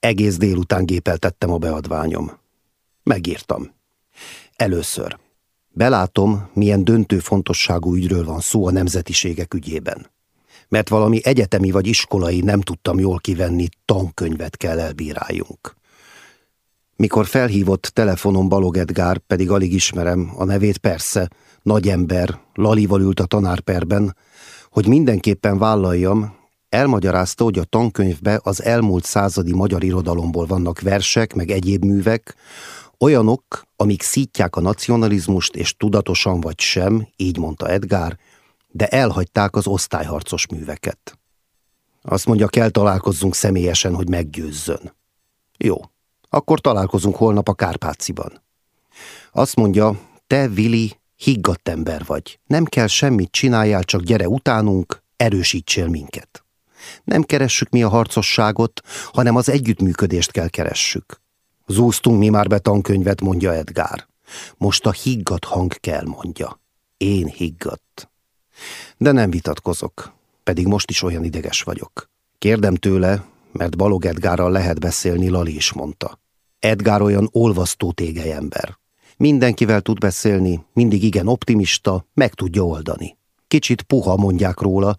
Egész délután gépeltettem a beadványom. Megírtam. Először. Belátom, milyen döntő fontosságú ügyről van szó a nemzetiségek ügyében. Mert valami egyetemi vagy iskolai nem tudtam jól kivenni, tankönyvet kell elbíráljunk. Mikor felhívott telefonon Balog Edgár, pedig alig ismerem, a nevét persze, nagy ember, Lalival ült a tanárperben, hogy mindenképpen vállaljam, elmagyarázta, hogy a tankönyvbe az elmúlt századi magyar irodalomból vannak versek, meg egyéb művek, olyanok, amik szítják a nacionalizmust, és tudatosan vagy sem, így mondta Edgár, de elhagyták az osztályharcos műveket. Azt mondja, kell találkozzunk személyesen, hogy meggyőzzön. Jó, akkor találkozunk holnap a Kárpáciban. Azt mondja, te, Vili, higgadt ember vagy. Nem kell semmit csináljál, csak gyere utánunk, erősítsél minket. Nem keressük mi a harcosságot, hanem az együttműködést kell keressük. Zúztunk mi már be tankönyvet, mondja Edgár. Most a higgadt hang kell, mondja. Én higgadt. De nem vitatkozok, pedig most is olyan ideges vagyok. Kérdem tőle, mert Balog Edgárral lehet beszélni, Lali is mondta. Edgár olyan olvasztó tégely ember. Mindenkivel tud beszélni, mindig igen optimista, meg tudja oldani. Kicsit puha mondják róla,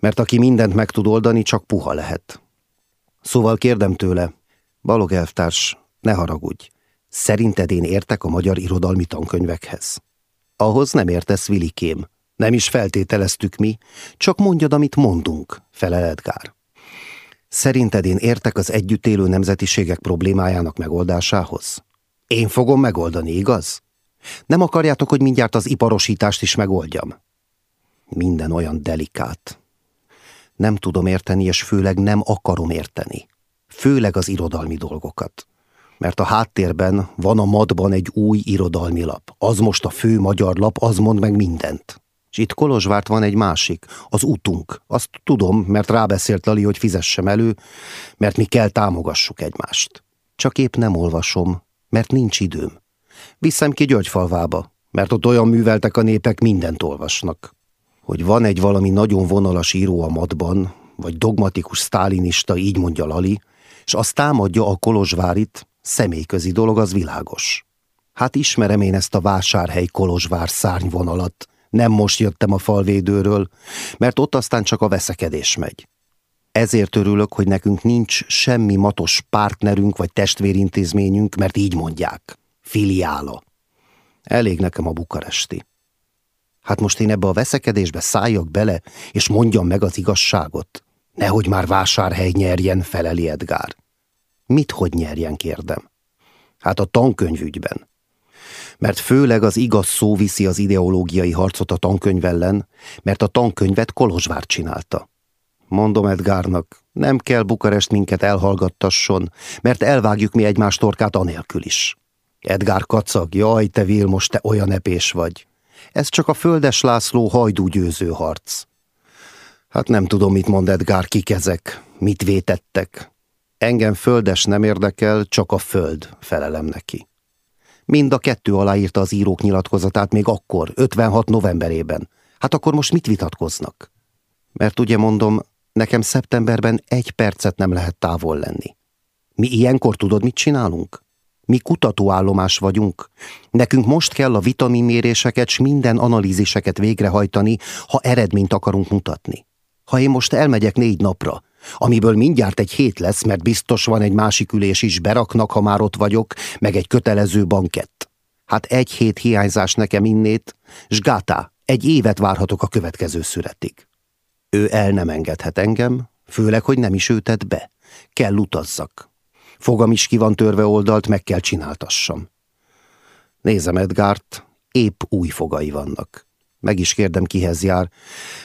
mert aki mindent meg tud oldani, csak puha lehet. Szóval kérdem tőle, Balog elvtárs, ne haragudj, szerinted én értek a magyar irodalmi tankönyvekhez? Ahhoz nem értesz, Vilikém. Nem is feltételeztük mi, csak mondjad, amit mondunk, felel Edgár. Szerinted én értek az együtt élő nemzetiségek problémájának megoldásához? Én fogom megoldani, igaz? Nem akarjátok, hogy mindjárt az iparosítást is megoldjam? Minden olyan delikát. Nem tudom érteni, és főleg nem akarom érteni. Főleg az irodalmi dolgokat. Mert a háttérben van a madban egy új irodalmi lap. Az most a fő magyar lap, az mond meg mindent. És itt Kolozsvárt van egy másik, az utunk. Azt tudom, mert rábeszélt Lali, hogy fizessem elő, mert mi kell támogassuk egymást. Csak épp nem olvasom, mert nincs időm. Viszem ki Györgyfalvába, mert ott olyan műveltek a népek, mindent olvasnak. Hogy van egy valami nagyon vonalas író a madban, vagy dogmatikus sztálinista, így mondja Lali, és azt támadja a Kolozsvárit, személyközi dolog, az világos. Hát ismerem én ezt a vásárhely Kolozsvár szárnyvonalat, nem most jöttem a falvédőről, mert ott aztán csak a veszekedés megy. Ezért örülök, hogy nekünk nincs semmi matos partnerünk vagy testvérintézményünk, mert így mondják. Filiála. Elég nekem a bukaresti. Hát most én ebbe a veszekedésbe szálljak bele, és mondjam meg az igazságot. Nehogy már vásárhely nyerjen, feleli Edgár. Mit hogy nyerjen, kérdem. Hát a tankönyvügyben. Mert főleg az igaz szó viszi az ideológiai harcot a tankönyv ellen, mert a tankönyvet Kolozsvár csinálta. Mondom Edgárnak, nem kell Bukarest minket elhallgattasson, mert elvágjuk mi egymás torkát anélkül is. Edgár kacag, jaj, te Vilmos, te olyan epés vagy. Ez csak a Földes László hajdú győző harc. Hát nem tudom, mit mond Edgár, kik ezek, mit vétettek. Engem földes nem érdekel, csak a föld, felelem neki. Mind a kettő aláírta az írók nyilatkozatát még akkor, 56 novemberében. Hát akkor most mit vitatkoznak? Mert ugye mondom, Nekem szeptemberben egy percet nem lehet távol lenni. Mi ilyenkor tudod, mit csinálunk? Mi kutatóállomás vagyunk. Nekünk most kell a vitaminméréseket s minden analíziseket végrehajtani, ha eredményt akarunk mutatni. Ha én most elmegyek négy napra, amiből mindjárt egy hét lesz, mert biztos van egy másik ülés is, beraknak, ha már ott vagyok, meg egy kötelező bankett. Hát egy hét hiányzás nekem innét, s gátá, egy évet várhatok a következő születig. Ő el nem engedhet engem, főleg, hogy nem is ő tett be. Kell utazzak. Fogam is ki van törve oldalt, meg kell csináltassam. Nézem Edgárt, épp új fogai vannak. Meg is kérdem, kihez jár,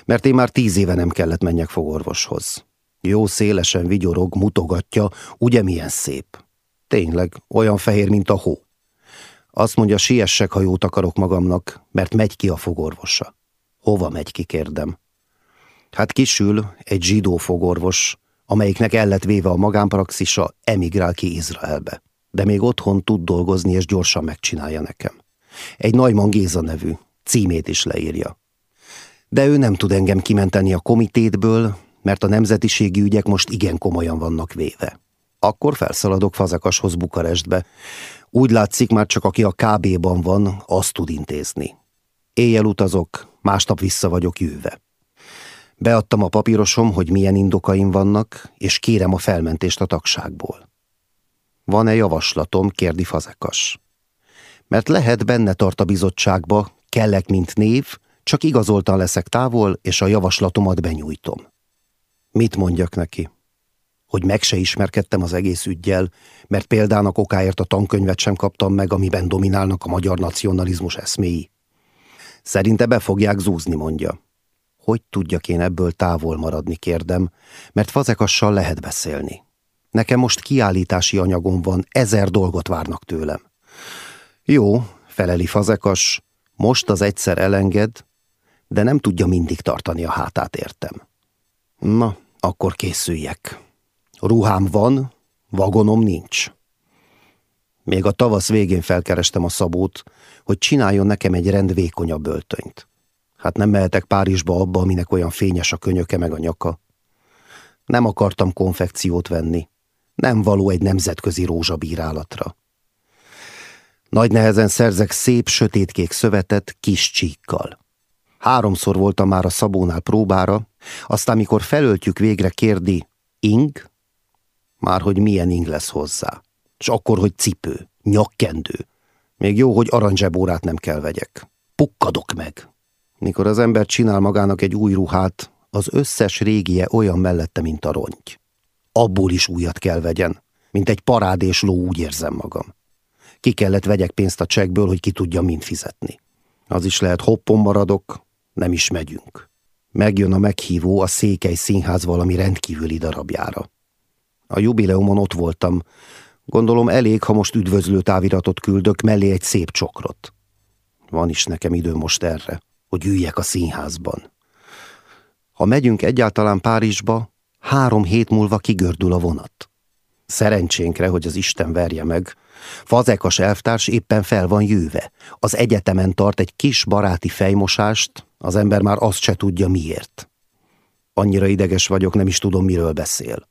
mert én már tíz éve nem kellett menjek fogorvoshoz. Jó szélesen vigyorog, mutogatja, ugye milyen szép. Tényleg, olyan fehér, mint a hó. Azt mondja, siessek, ha jót akarok magamnak, mert megy ki a fogorvosa. Hova megy ki, kérdem. Hát kisül egy zsidó fogorvos, amelyiknek el lett véve a magánpraxisa, emigrál ki Izraelbe. De még otthon tud dolgozni, és gyorsan megcsinálja nekem. Egy Najman Géza nevű, címét is leírja. De ő nem tud engem kimenteni a komitétből, mert a nemzetiségi ügyek most igen komolyan vannak véve. Akkor felszaladok Fazekashoz Bukarestbe. Úgy látszik, már csak aki a KB-ban van, azt tud intézni. Éjjel utazok, másnap vissza vagyok jöve. Beadtam a papírosom, hogy milyen indokaim vannak, és kérem a felmentést a tagságból. Van-e javaslatom, kérdi Fazekas. Mert lehet benne tart a bizottságba, kellek, mint név, csak igazoltan leszek távol, és a javaslatomat benyújtom. Mit mondjak neki? Hogy meg se ismerkedtem az egész ügyjel, mert példának okáért a tankönyvet sem kaptam meg, amiben dominálnak a magyar nacionalizmus eszméi. Szerinte be fogják zúzni, mondja. Hogy tudjak én ebből távol maradni, kérdem, mert fazekassal lehet beszélni. Nekem most kiállítási anyagom van, ezer dolgot várnak tőlem. Jó, feleli fazekas, most az egyszer elenged, de nem tudja mindig tartani a hátát, értem. Na, akkor készüljek. Ruhám van, vagonom nincs. Még a tavasz végén felkerestem a Szabót, hogy csináljon nekem egy rend vékonyabb öltönyt. Hát nem mehetek Párizsba abba, aminek olyan fényes a könyöke meg a nyaka. Nem akartam konfekciót venni. Nem való egy nemzetközi rózsabírálatra. Nagy nehezen szerzek szép, sötétkék szövetet kis csíkkal. Háromszor voltam már a Szabónál próbára, aztán mikor felöltjük végre kérdi, ing? Már hogy milyen ing lesz hozzá. És akkor, hogy cipő, nyakkendő. Még jó, hogy aranzsebórát nem kell vegyek. Pukkadok meg. Mikor az ember csinál magának egy új ruhát, az összes régie olyan mellette, mint a rongy. Abból is újat kell vegyen, mint egy parádés ló úgy érzem magam. Ki kellett vegyek pénzt a csekkből, hogy ki tudja mind fizetni. Az is lehet hoppon maradok, nem is megyünk. Megjön a meghívó a Székely Színház valami rendkívüli darabjára. A jubileumon ott voltam. Gondolom elég, ha most üdvözlő táviratot küldök, mellé egy szép csokrot. Van is nekem idő most erre, hogy üljek a színházban. Ha megyünk egyáltalán Párizsba, három hét múlva kigördül a vonat. Szerencsénkre, hogy az Isten verje meg, Fazekas elvtárs éppen fel van jöve. Az egyetemen tart egy kis baráti fejmosást, az ember már azt se tudja miért. Annyira ideges vagyok, nem is tudom, miről beszél.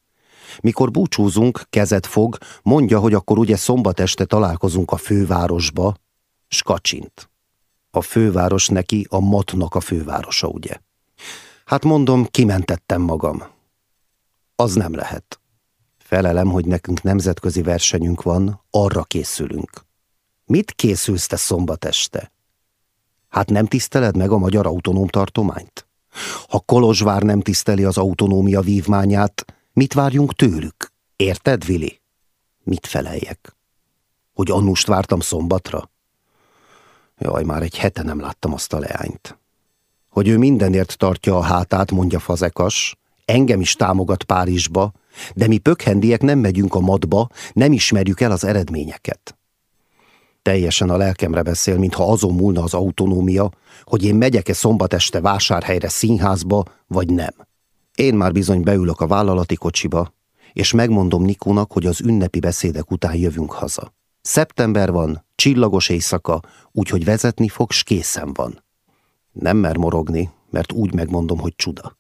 Mikor búcsúzunk, kezet fog, mondja, hogy akkor ugye szombat este találkozunk a fővárosba, s kacsint. A főváros neki a matnak a fővárosa, ugye? Hát mondom, kimentettem magam. Az nem lehet. Felelem, hogy nekünk nemzetközi versenyünk van, arra készülünk. Mit készülsz te szombat este? Hát nem tiszteled meg a magyar autonóm tartományt? Ha Kolozsvár nem tiszteli az autonómia vívmányát, mit várjunk tőlük? Érted, Vili? Mit feleljek? Hogy annust vártam szombatra? Jaj, már egy hete nem láttam azt a leányt. Hogy ő mindenért tartja a hátát, mondja Fazekas, engem is támogat Párizsba, de mi pökhendiek nem megyünk a madba, nem ismerjük el az eredményeket. Teljesen a lelkemre beszél, mintha azon múlna az autonómia, hogy én megyek-e szombat este vásárhelyre színházba, vagy nem. Én már bizony beülök a vállalati kocsiba, és megmondom Nikónak, hogy az ünnepi beszédek után jövünk haza. Szeptember van, csillagos éjszaka, úgyhogy vezetni fog, s készen van. Nem mer morogni, mert úgy megmondom, hogy csuda.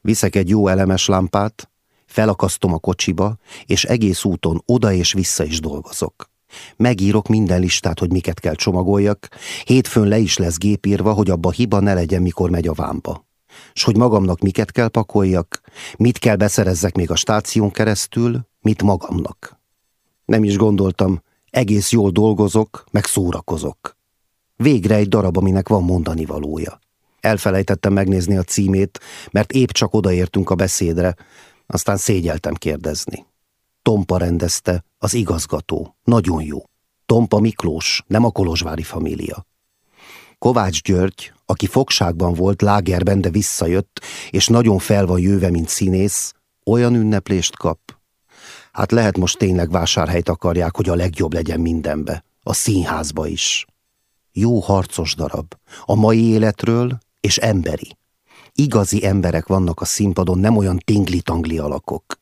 Viszek egy jó elemes lámpát, felakasztom a kocsiba, és egész úton oda és vissza is dolgozok. Megírok minden listát, hogy miket kell csomagoljak, hétfőn le is lesz gépírva, hogy abba hiba ne legyen, mikor megy a vámba. S hogy magamnak miket kell pakoljak, mit kell beszerezzek még a stáción keresztül, mit magamnak. Nem is gondoltam, egész jól dolgozok, meg szórakozok. Végre egy darab, aminek van mondani valója. Elfelejtettem megnézni a címét, mert épp csak odaértünk a beszédre, aztán szégyeltem kérdezni. Tompa rendezte, az igazgató. Nagyon jó. Tompa Miklós, nem a Kolozsvári família. Kovács György, aki fogságban volt lágerben, de visszajött, és nagyon fel van jöve, mint színész, olyan ünneplést kap. Hát lehet most tényleg vásárhelyt akarják, hogy a legjobb legyen mindenbe. A színházba is. Jó harcos darab. A mai életről és emberi. Igazi emberek vannak a színpadon, nem olyan tingli-tangli alakok.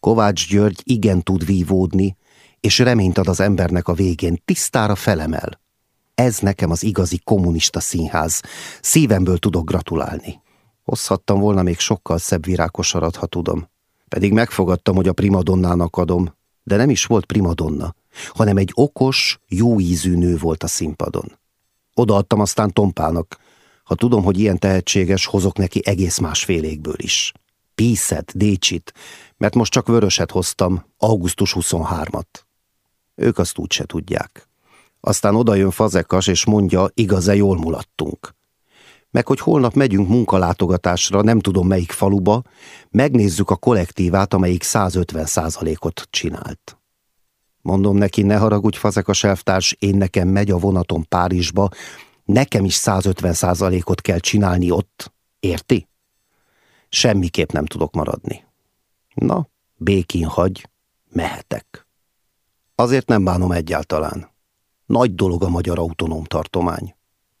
Kovács György igen tud vívódni, és reményt ad az embernek a végén, tisztára felemel. Ez nekem az igazi kommunista színház. Szívemből tudok gratulálni. Hozhattam volna még sokkal szebb virágkosarat, ha tudom. Pedig megfogadtam, hogy a primadonnának adom, De nem is volt primadonna, hanem egy okos, jó ízű nő volt a színpadon. Odaadtam aztán Tompának. Ha tudom, hogy ilyen tehetséges, hozok neki egész másfélékből is. Píszet, Décsit, mert most csak vöröset hoztam, augusztus 23-at. Ők azt úgy se tudják. Aztán odajön Fazekas, és mondja, igaz-e jól mulattunk. Meg hogy holnap megyünk munkalátogatásra, nem tudom melyik faluba, megnézzük a kollektívát, amelyik 150 százalékot csinált. Mondom neki, ne haragudj, Fazekas elvtárs, én nekem megy a vonatom Párizsba, nekem is 150 százalékot kell csinálni ott, érti? Semmiképp nem tudok maradni. Na, békén hagy, mehetek. Azért nem bánom egyáltalán. Nagy dolog a magyar autonóm tartomány.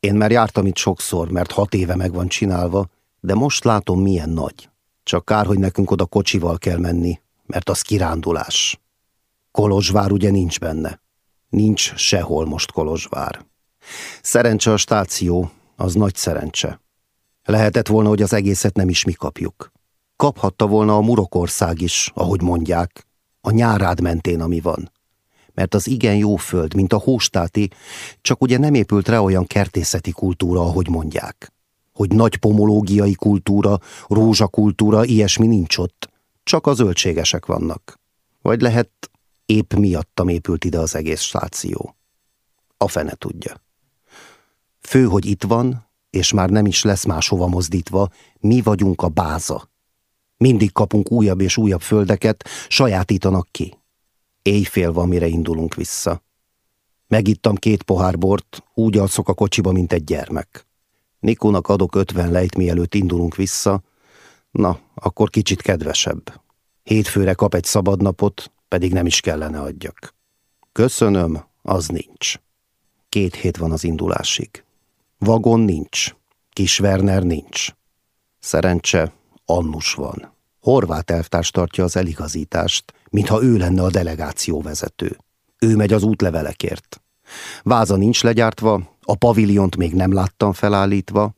Én már jártam itt sokszor, mert hat éve meg van csinálva, de most látom milyen nagy. Csak kár, hogy nekünk oda kocsival kell menni, mert az kirándulás. Kolozsvár ugye nincs benne. Nincs sehol most Kolozsvár. Szerencse a stáció, az nagy szerencse. Lehetett volna, hogy az egészet nem is mi kapjuk. Kaphatta volna a Murokország is, ahogy mondják, a nyárád mentén, ami van. Mert az igen jó föld, mint a hóstáti, csak ugye nem épült rá olyan kertészeti kultúra, ahogy mondják. Hogy nagy pomológiai kultúra, rózsakultúra, ilyesmi nincs ott. Csak az zöldségesek vannak. Vagy lehet épp miattam épült ide az egész stáció. A fene tudja. Fő, hogy itt van, és már nem is lesz máshova mozdítva, mi vagyunk a báza. Mindig kapunk újabb és újabb földeket, sajátítanak ki. Éjfél van, mire indulunk vissza. Megittam két pohár bort, úgy alszok a kocsiba, mint egy gyermek. Nikónak adok ötven lejt, mielőtt indulunk vissza. Na, akkor kicsit kedvesebb. Hétfőre kap egy szabadnapot, pedig nem is kellene adjak. Köszönöm, az nincs. Két hét van az indulásig. Vagon nincs. Kis Werner nincs. Szerencse, Annus van. Horvát elvtárs tartja az eligazítást, mintha ő lenne a delegáció vezető. Ő megy az útlevelekért. Váza nincs legyártva, a paviliont még nem láttam felállítva.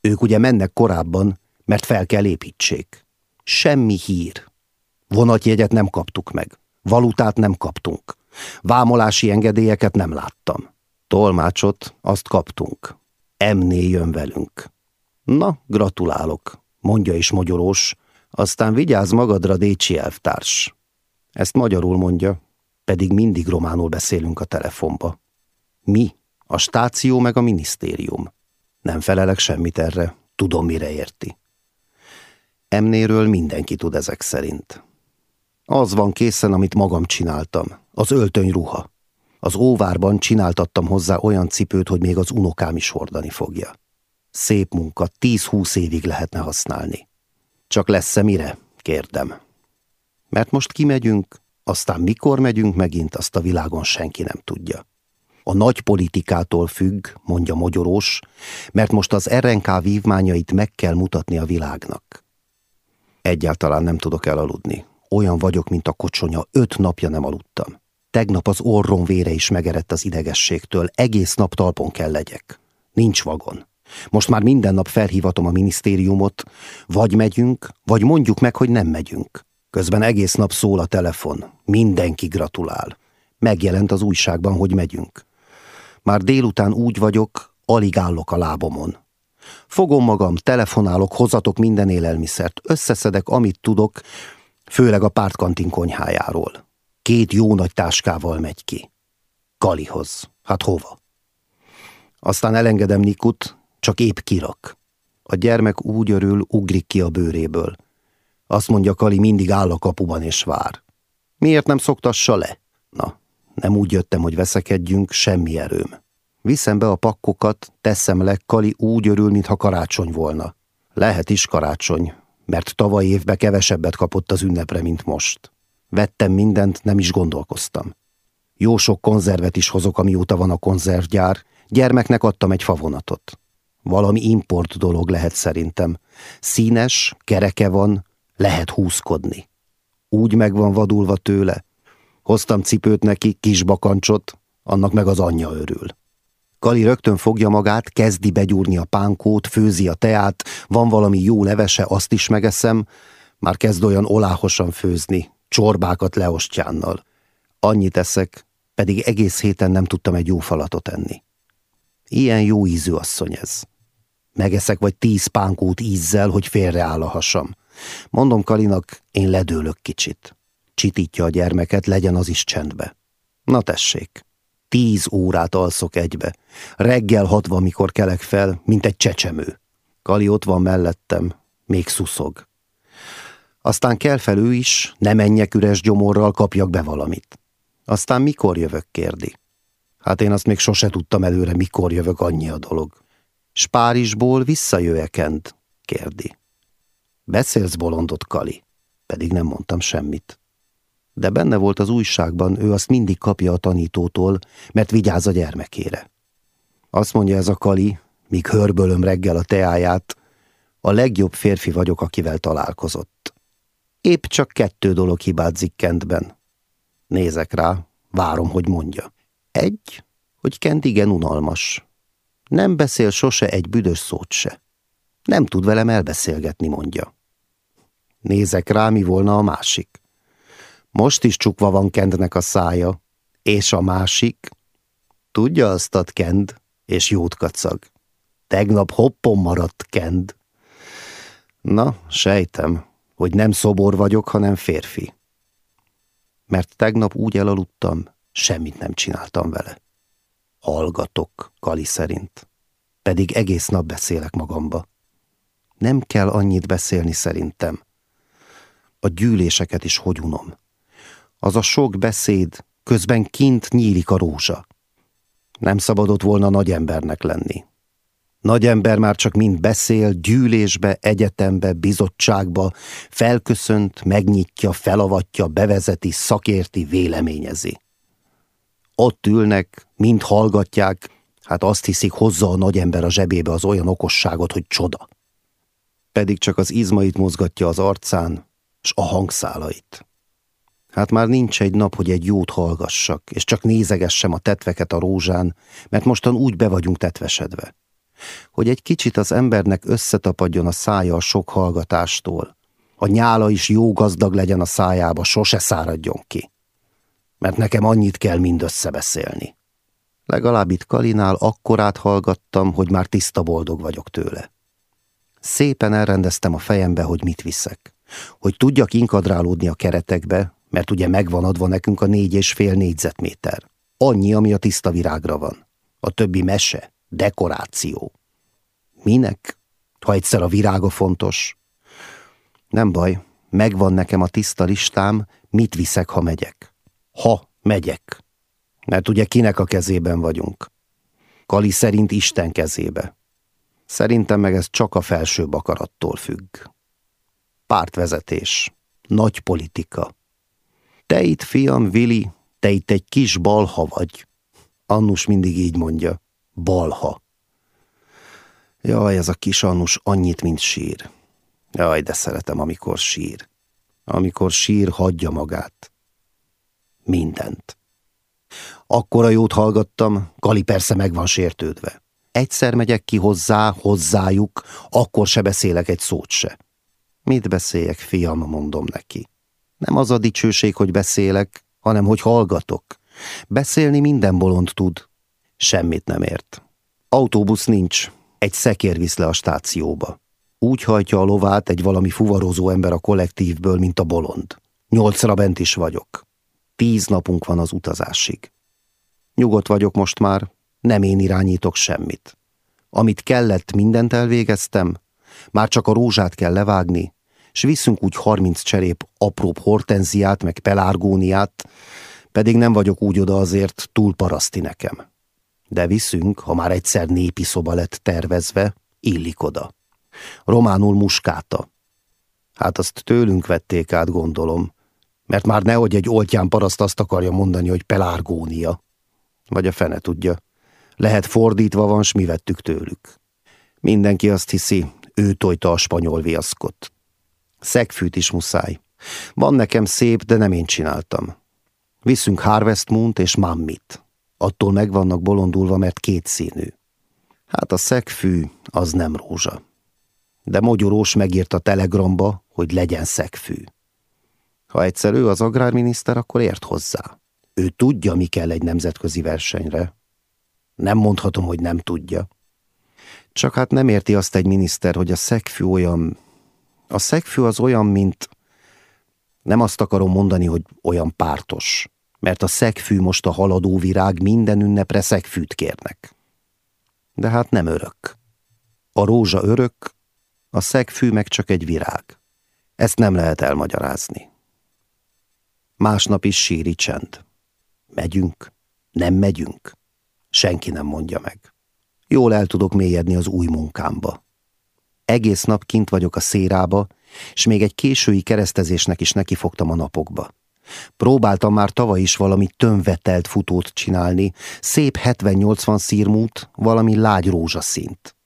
Ők ugye mennek korábban, mert fel kell építsék. Semmi hír. Vonatjegyet nem kaptuk meg. Valutát nem kaptunk. Vámolási engedélyeket nem láttam. Tolmácsot azt kaptunk. Emné jön velünk. Na, gratulálok, mondja is mogyorós, aztán vigyázz magadra, Décsi elvtárs. Ezt magyarul mondja, pedig mindig románul beszélünk a telefonba. Mi? A stáció meg a minisztérium. Nem felelek semmit erre, tudom mire érti. Emnéről mindenki tud ezek szerint. Az van készen, amit magam csináltam. Az öltöny ruha. Az óvárban csináltattam hozzá olyan cipőt, hogy még az unokám is hordani fogja. Szép munka, tíz-húsz évig lehetne használni. Csak lesz-e mire? Kérdem. Mert most kimegyünk, aztán mikor megyünk megint, azt a világon senki nem tudja. A nagy politikától függ, mondja Mogyorós, mert most az RNK vívmányait meg kell mutatni a világnak. Egyáltalán nem tudok elaludni. Olyan vagyok, mint a kocsonya, öt napja nem aludtam. Tegnap az orrom vére is megerett az idegességtől, egész nap talpon kell legyek. Nincs vagon. Most már minden nap felhívatom a minisztériumot, vagy megyünk, vagy mondjuk meg, hogy nem megyünk. Közben egész nap szól a telefon, mindenki gratulál. Megjelent az újságban, hogy megyünk. Már délután úgy vagyok, alig állok a lábomon. Fogom magam, telefonálok, hozatok minden élelmiszert, összeszedek, amit tudok, főleg a pártkantin konyhájáról. Két jó nagy táskával megy ki. Kalihoz. Hát hova? Aztán elengedem Nikut, csak épp kirak. A gyermek úgy örül, ugrik ki a bőréből. Azt mondja Kali, mindig áll a kapuban és vár. Miért nem szoktassa le? Na, nem úgy jöttem, hogy veszekedjünk, semmi erőm. Viszem be a pakkokat, teszem le, Kali úgy örül, mintha karácsony volna. Lehet is karácsony, mert tavaly évben kevesebbet kapott az ünnepre, mint most. Vettem mindent, nem is gondolkoztam. Jó sok konzervet is hozok, amióta van a konzervgyár, gyermeknek adtam egy favonatot. Valami import dolog lehet szerintem. Színes, kereke van, lehet húzkodni. Úgy meg van vadulva tőle. Hoztam cipőt neki, kis bakancsot, annak meg az anyja örül. Kali rögtön fogja magát, kezdi begyúrni a pánkót, főzi a teát, van valami jó levese, azt is megeszem, már kezd olyan oláhosan főzni, csorbákat leostjánnal. Annyit eszek, pedig egész héten nem tudtam egy jó falatot enni. Ilyen jó ízű asszony ez. Megeszek vagy tíz pánkót ízzel, hogy félreáll a hasam. Mondom Kalinak, én ledőlök kicsit. Csitítja a gyermeket, legyen az is csendbe. Na tessék, tíz órát alszok egybe. Reggel hatva, mikor kelek fel, mint egy csecsemő. Kali ott van mellettem, még szuszog. Aztán kell fel ő is, ne menjek üres gyomorral, kapjak be valamit. Aztán mikor jövök, kérdi. Hát én azt még sose tudtam előre, mikor jövök, annyi a dolog. S Párizsból visszajöjjekend? kérdi. Beszélsz bolondot, Kali? Pedig nem mondtam semmit. De benne volt az újságban, ő azt mindig kapja a tanítótól, mert vigyáz a gyermekére. Azt mondja ez a Kali, míg hörbölöm reggel a teáját, a legjobb férfi vagyok, akivel találkozott. Épp csak kettő dolog hibázik Kentben. Nézek rá, várom, hogy mondja. Egy, hogy Kent igen unalmas. Nem beszél sose egy büdös szót se. Nem tud velem elbeszélgetni, mondja. Nézek rá, mi volna a másik. Most is csukva van Kendnek a szája, és a másik? Tudja azt ad Kend, és jót kacag. Tegnap hoppon maradt Kend. Na, sejtem, hogy nem szobor vagyok, hanem férfi. Mert tegnap úgy elaludtam, semmit nem csináltam vele. Hallgatok, Kali szerint. Pedig egész nap beszélek magamba. Nem kell annyit beszélni szerintem. A gyűléseket is hogy unom. Az a sok beszéd, közben kint nyílik a rózsa. Nem szabadott volna nagy embernek lenni. Nagy ember már csak mind beszél, gyűlésbe, egyetembe, bizottságba, felköszönt, megnyitja, felavatja, bevezeti, szakérti, véleményezi. Ott ülnek, mind hallgatják, hát azt hiszik, hozza a nagy ember a zsebébe az olyan okosságot, hogy csoda. Pedig csak az izmait mozgatja az arcán, s a hangszálait. Hát már nincs egy nap, hogy egy jót hallgassak, és csak nézegessem a tetveket a rózsán, mert mostan úgy be vagyunk tetvesedve hogy egy kicsit az embernek összetapadjon a szája a sok hallgatástól. A nyála is jó gazdag legyen a szájába, sose száradjon ki. Mert nekem annyit kell mind összebeszélni. Legalább itt Kalinál akkorát hallgattam, hogy már tiszta boldog vagyok tőle. Szépen elrendeztem a fejembe, hogy mit viszek. Hogy tudjak inkadrálódni a keretekbe, mert ugye megvan adva nekünk a négy és fél négyzetméter. Annyi, ami a tiszta virágra van. A többi mese, dekoráció. Minek? Ha egyszer a virága fontos. Nem baj, megvan nekem a tiszta listám, mit viszek, ha megyek. Ha megyek. Mert ugye kinek a kezében vagyunk. Kali szerint Isten kezébe. Szerintem meg ez csak a felső akarattól függ. Pártvezetés. Nagy politika. Te itt, fiam, Vili, te itt egy kis balha vagy. Annus mindig így mondja balha. Jaj, ez a kis Annus annyit, mint sír. Jaj, de szeretem, amikor sír. Amikor sír, hagyja magát. Mindent. Akkora jót hallgattam, Kali persze meg van sértődve. Egyszer megyek ki hozzá, hozzájuk, akkor se beszélek egy szót se. Mit beszéljek, fiam, mondom neki. Nem az a dicsőség, hogy beszélek, hanem hogy hallgatok. Beszélni minden bolond tud, Semmit nem ért. Autóbusz nincs, egy szekér visz le a stációba. Úgy hajtja a lovát egy valami fuvarozó ember a kollektívből, mint a bolond. Nyolcra bent is vagyok. Tíz napunk van az utazásig. Nyugodt vagyok most már, nem én irányítok semmit. Amit kellett, mindent elvégeztem, már csak a rózsát kell levágni, s viszünk úgy harminc cserép apróbb hortenziát, meg pelárgóniát, pedig nem vagyok úgy oda azért túl paraszti nekem. De viszünk, ha már egyszer népi szoba lett tervezve, illik oda. Románul muskáta. Hát azt tőlünk vették át, gondolom, mert már nehogy egy oltján paraszt azt akarja mondani, hogy pelárgónia. Vagy a fene tudja. Lehet fordítva van, s mi vettük tőlük. Mindenki azt hiszi, ő tojta a spanyol viaszkot. Szegfűt is muszáj. Van nekem szép, de nem én csináltam. Viszünk Harvest Moon-t és Mammit. Attól meg vannak bolondulva, mert kétszínű. Hát a szegfű az nem rózsa. De Mogyorós megírt a telegramba, hogy legyen szegfű. Ha egyszer ő az agrárminiszter, akkor ért hozzá. Ő tudja, mi kell egy nemzetközi versenyre. Nem mondhatom, hogy nem tudja. Csak hát nem érti azt egy miniszter, hogy a szegfű olyan... A szegfű az olyan, mint... Nem azt akarom mondani, hogy olyan pártos, mert a szegfű most a haladó virág minden ünnepre szegfűt kérnek. De hát nem örök. A rózsa örök, a szegfű meg csak egy virág. Ezt nem lehet elmagyarázni. Másnap is síri csend. Megyünk? Nem megyünk? Senki nem mondja meg. Jól el tudok mélyedni az új munkámba. Egész nap kint vagyok a szérába, és még egy késői keresztezésnek is nekifogtam a napokba. Próbáltam már tavaly is valami tömvetelt futót csinálni, szép 70-80 szírmút, valami lágy rózsaszint.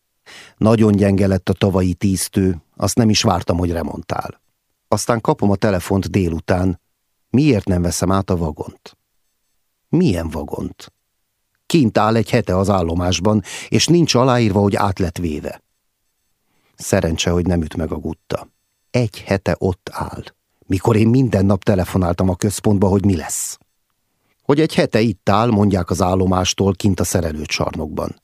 Nagyon gyenge lett a tavalyi tíztő, azt nem is vártam, hogy remontál. Aztán kapom a telefont délután, miért nem veszem át a vagont? Milyen vagont? Kint áll egy hete az állomásban, és nincs aláírva, hogy át lett véve. Szerencse, hogy nem üt meg a gutta. Egy hete ott áll, mikor én minden nap telefonáltam a központba, hogy mi lesz. Hogy egy hete itt áll, mondják az állomástól kint a szerelőcsarnokban.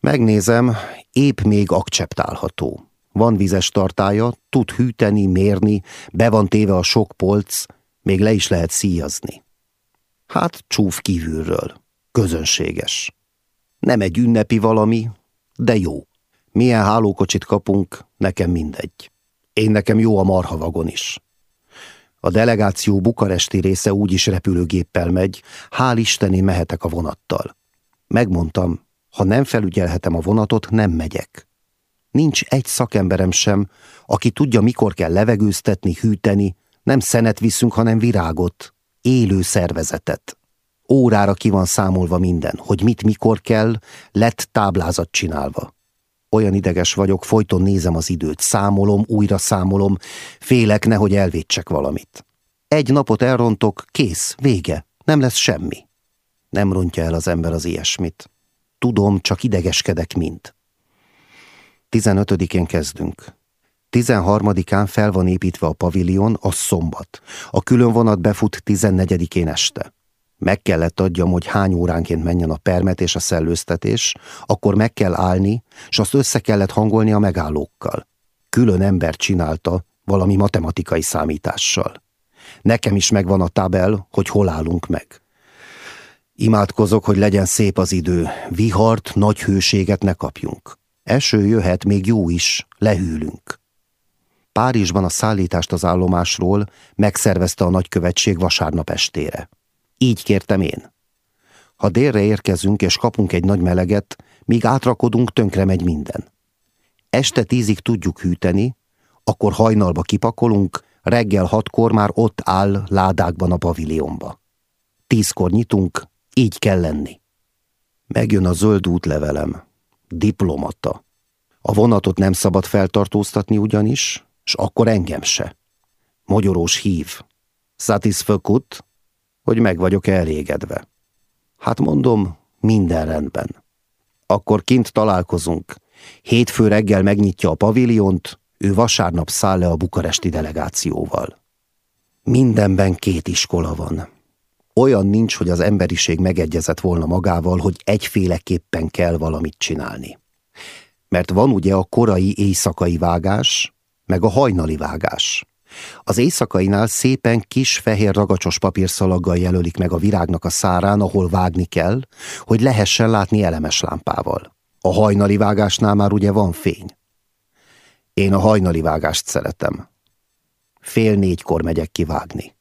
Megnézem, épp még akceptálható. Van vizes tartája, tud hűteni, mérni, be van téve a sok polc, még le is lehet szíjazni. Hát csúf kívülről, közönséges. Nem egy ünnepi valami, de jó. Milyen hálókocsit kapunk, nekem mindegy. Én nekem jó a marhavagon is. A delegáció bukaresti része úgyis repülőgéppel megy, hál' Isteni mehetek a vonattal. Megmondtam, ha nem felügyelhetem a vonatot, nem megyek. Nincs egy szakemberem sem, aki tudja, mikor kell levegőztetni, hűteni, nem szenet viszünk, hanem virágot, élő szervezetet. Órára ki van számolva minden, hogy mit mikor kell, lett táblázat csinálva. Olyan ideges vagyok, folyton nézem az időt, számolom, újra számolom, félek, nehogy elvétsek valamit. Egy napot elrontok, kész, vége, nem lesz semmi. Nem rontja el az ember az ilyesmit. Tudom, csak idegeskedek mind. 15-én kezdünk. 13-án fel van építve a pavilion, a szombat. A külön vonat befut 14-én este. Meg kellett adjam, hogy hány óránként menjen a permet és a szellőztetés, akkor meg kell állni, és azt össze kellett hangolni a megállókkal. Külön ember csinálta, valami matematikai számítással. Nekem is megvan a tabel, hogy hol állunk meg. Imádkozok, hogy legyen szép az idő, vihart, nagy hőséget ne kapjunk. Eső jöhet, még jó is, lehűlünk. Párizsban a szállítást az állomásról megszervezte a nagykövetség vasárnap estére. Így kértem én. Ha délre érkezünk és kapunk egy nagy meleget, míg átrakodunk, tönkre megy minden. Este tízig tudjuk hűteni, akkor hajnalba kipakolunk, reggel hatkor már ott áll ládákban a pavilionba. Tízkor nyitunk, így kell lenni. Megjön a zöld útlevelem. Diplomata. A vonatot nem szabad feltartóztatni ugyanis, s akkor engem se. Mogyorós hív. Satisfakut, hogy meg vagyok elégedve. Hát mondom, minden rendben. Akkor kint találkozunk. Hétfő reggel megnyitja a paviliont, ő vasárnap száll le a bukaresti delegációval. Mindenben két iskola van. Olyan nincs, hogy az emberiség megegyezett volna magával, hogy egyféleképpen kell valamit csinálni. Mert van ugye a korai éjszakai vágás, meg a hajnali vágás. Az éjszakainál szépen kis fehér ragacsos papírszalaggal jelölik meg a virágnak a szárán, ahol vágni kell, hogy lehessen látni elemes lámpával. A hajnali vágásnál már ugye van fény. Én a hajnali vágást szeretem. Fél négykor megyek kivágni.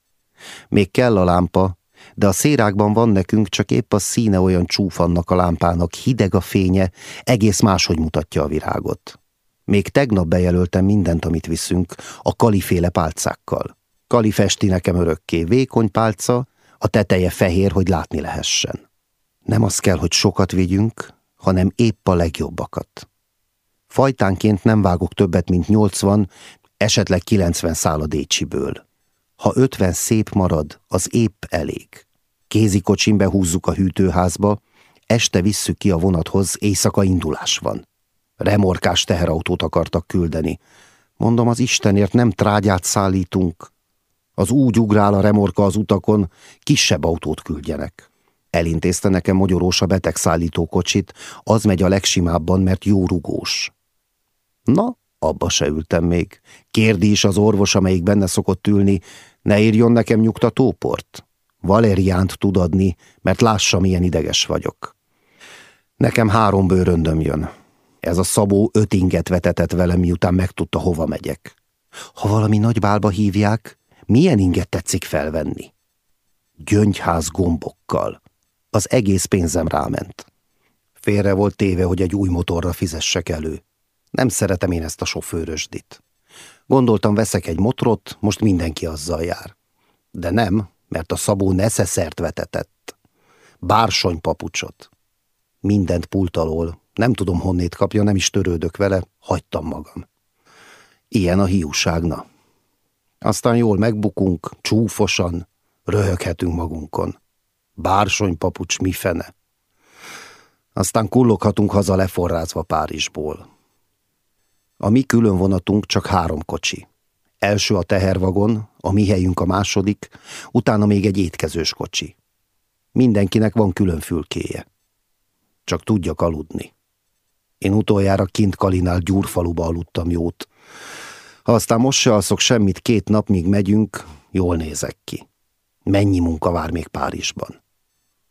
Még kell a lámpa, de a szérákban van nekünk, csak épp a színe olyan csúfannak a lámpának, hideg a fénye, egész máshogy mutatja a virágot. Még tegnap bejelöltem mindent, amit viszünk, a kaliféle pálcákkal. Kali festi nekem örökké, vékony pálca, a teteje fehér, hogy látni lehessen. Nem az kell, hogy sokat vigyünk, hanem épp a legjobbakat. Fajtánként nem vágok többet, mint 80, esetleg 90 szál a. Ha 50 szép marad, az épp elég. Kézikocsin behúzzuk a hűtőházba, este visszük ki a vonathoz, éjszaka indulás van. Remorkás teherautót akartak küldeni. Mondom, az Istenért nem trágyát szállítunk. Az úgy ugrál a remorka az utakon, kisebb autót küldjenek. Elintézte nekem Magyarós a betegszállító kocsit, az megy a legsimábban, mert jó rugós. Na, abba se ültem még. Kérdi is az orvos, amelyik benne szokott ülni, ne írjon nekem nyugtatóport. Valeriánt tud adni, mert lássa, milyen ideges vagyok. Nekem három bőröndöm jön. Ez a Szabó öt inget vetetett velem, miután megtudta, hova megyek. Ha valami nagy bálba hívják, milyen inget tetszik felvenni? Gyöngyház gombokkal. Az egész pénzem ráment. Félre volt téve, hogy egy új motorra fizessek elő. Nem szeretem én ezt a sofőrösdit. Gondoltam, veszek egy motrot, most mindenki azzal jár. De nem, mert a Szabó neszeszert vetetett. Bársony papucsot. Mindent pult alól. Nem tudom, honnét kapja, nem is törődök vele, hagytam magam. Ilyen a hiúságna. Aztán jól megbukunk, csúfosan, röhöghetünk magunkon. Bársony papucs mi fene. Aztán kulloghatunk haza leforrázva Párizsból. A mi külön vonatunk csak három kocsi. Első a tehervagon, a mi helyünk a második, utána még egy étkezős kocsi. Mindenkinek van külön fülkéje. Csak tudjak aludni. Én utoljára kint Kalinál gyúrfaluba aludtam jót. Ha aztán most se alszok semmit két nap, míg megyünk, jól nézek ki. Mennyi munka vár még Párizsban.